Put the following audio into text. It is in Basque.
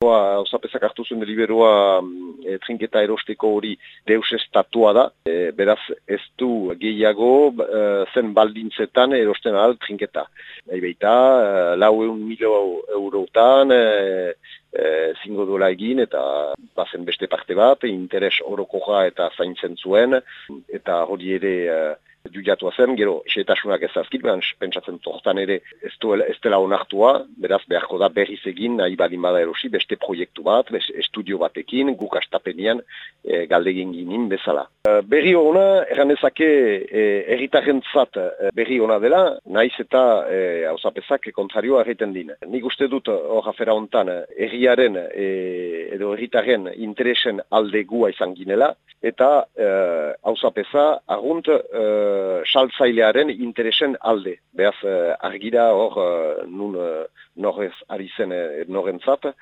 Osapezak hartu zuen deliberoa e, trinketa erosteko hori deus estatua da, e, beraz ez du gehiago e, zen baldintzetan erosten ahal trinketa. Nahi beita, e, lau eun milo eurotan e, e, zingo dola egin eta bazen beste parte bat, interes orokoja eta zaintzen zuen, eta hori ere jujatua zen, gero xetasunak ez azkit, pentsatzen tortan ere ez, duela, ez dela onartua, beraz beharko da berriz egin, nahi badin bada erosi, beste proiektu bat, estudio batekin, guk astapenian e, galdegin ginin bezala. E, berri hona, erranezake e, erritaren zat berri hona dela, naiz eta hausapezak e, kontrarioa erreten din. Nik uste dut hor afera hontan, erriaren e, edo erritaren interesen alde gua izan ginela, eta hausapeza e, argunt e, saltzailearen interesen alde. Beaz, argira hor, nun norrez ari zen norentzat,